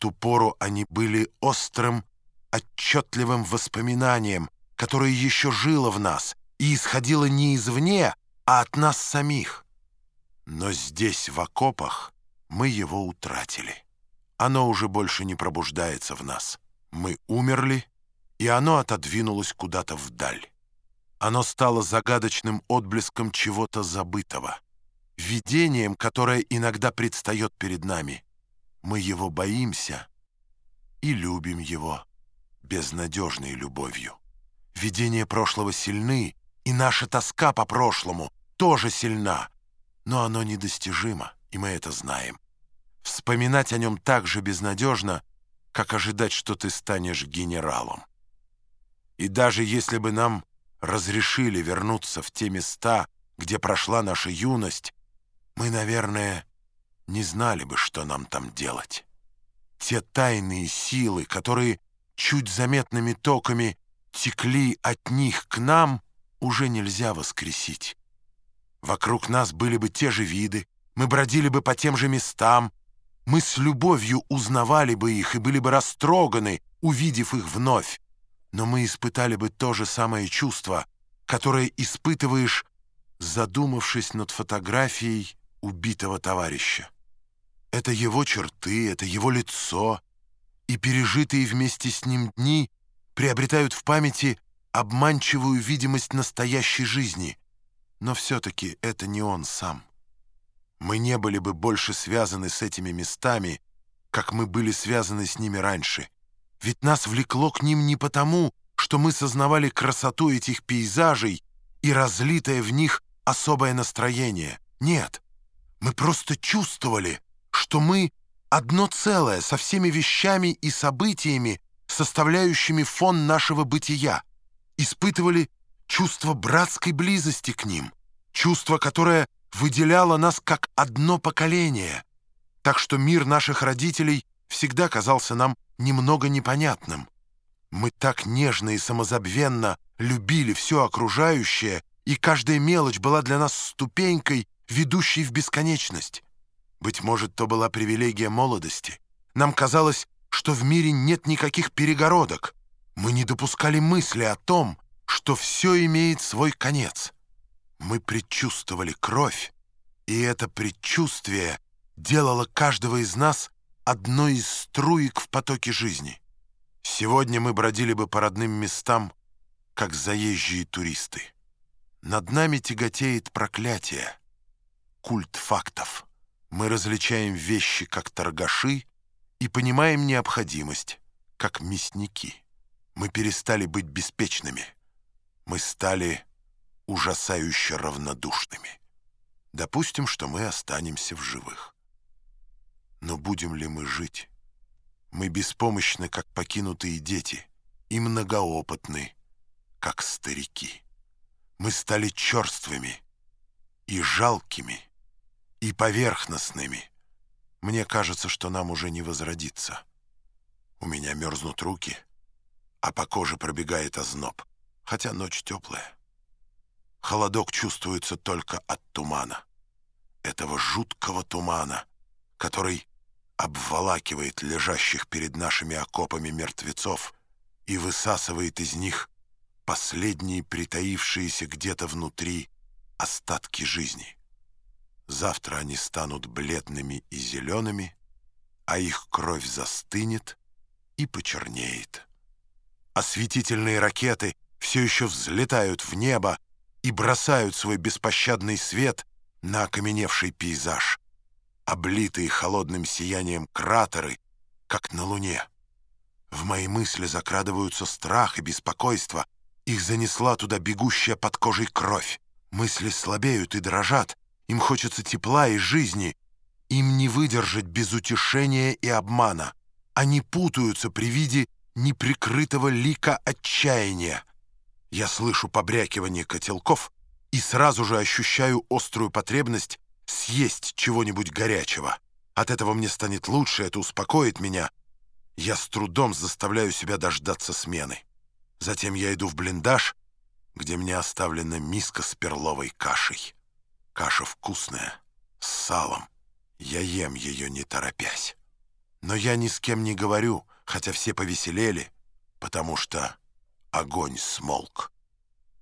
ту пору они были острым, отчетливым воспоминанием, которое еще жило в нас и исходило не извне, а от нас самих. Но здесь, в окопах, мы его утратили. Оно уже больше не пробуждается в нас. Мы умерли, и оно отодвинулось куда-то вдаль. Оно стало загадочным отблеском чего-то забытого, видением, которое иногда предстает перед нами. Мы его боимся и любим его безнадежной любовью. Видения прошлого сильны, и наша тоска по прошлому тоже сильна, но оно недостижимо, и мы это знаем. Вспоминать о нем так же безнадежно, как ожидать, что ты станешь генералом. И даже если бы нам разрешили вернуться в те места, где прошла наша юность, мы, наверное, не знали бы, что нам там делать. Те тайные силы, которые чуть заметными токами текли от них к нам, уже нельзя воскресить. Вокруг нас были бы те же виды, мы бродили бы по тем же местам, мы с любовью узнавали бы их и были бы растроганы, увидев их вновь. Но мы испытали бы то же самое чувство, которое испытываешь, задумавшись над фотографией убитого товарища. Это его черты, это его лицо, и пережитые вместе с ним дни приобретают в памяти обманчивую видимость настоящей жизни. Но все-таки это не он сам. Мы не были бы больше связаны с этими местами, как мы были связаны с ними раньше. Ведь нас влекло к ним не потому, что мы сознавали красоту этих пейзажей и разлитое в них особое настроение. Нет, мы просто чувствовали, что мы одно целое со всеми вещами и событиями, составляющими фон нашего бытия, испытывали чувство братской близости к ним, чувство, которое выделяло нас как одно поколение, так что мир наших родителей всегда казался нам немного непонятным. Мы так нежно и самозабвенно любили все окружающее, и каждая мелочь была для нас ступенькой, ведущей в бесконечность. Быть может, то была привилегия молодости. Нам казалось, что в мире нет никаких перегородок. Мы не допускали мысли о том, что все имеет свой конец. Мы предчувствовали кровь, и это предчувствие делало каждого из нас одной из струек в потоке жизни. Сегодня мы бродили бы по родным местам, как заезжие туристы. Над нами тяготеет проклятие, культ фактов. Мы различаем вещи как торгаши и понимаем необходимость, как мясники. Мы перестали быть беспечными. Мы стали ужасающе равнодушными. Допустим, что мы останемся в живых. Но будем ли мы жить? Мы беспомощны, как покинутые дети, и многоопытны, как старики. Мы стали черствыми и жалкими, и поверхностными. Мне кажется, что нам уже не возродиться. У меня мерзнут руки, а по коже пробегает озноб, хотя ночь теплая. Холодок чувствуется только от тумана. Этого жуткого тумана, который обволакивает лежащих перед нашими окопами мертвецов и высасывает из них последние притаившиеся где-то внутри остатки жизни. Завтра они станут бледными и зелеными, а их кровь застынет и почернеет. Осветительные ракеты все еще взлетают в небо, и бросают свой беспощадный свет на окаменевший пейзаж, облитые холодным сиянием кратеры, как на луне. В мои мысли закрадываются страх и беспокойство. Их занесла туда бегущая под кожей кровь. Мысли слабеют и дрожат. Им хочется тепла и жизни. Им не выдержать без утешения и обмана. Они путаются при виде неприкрытого лика отчаяния. Я слышу побрякивание котелков и сразу же ощущаю острую потребность съесть чего-нибудь горячего. От этого мне станет лучше, это успокоит меня. Я с трудом заставляю себя дождаться смены. Затем я иду в блиндаж, где мне оставлена миска с перловой кашей. Каша вкусная, с салом. Я ем ее не торопясь. Но я ни с кем не говорю, хотя все повеселели, потому что огонь смолк.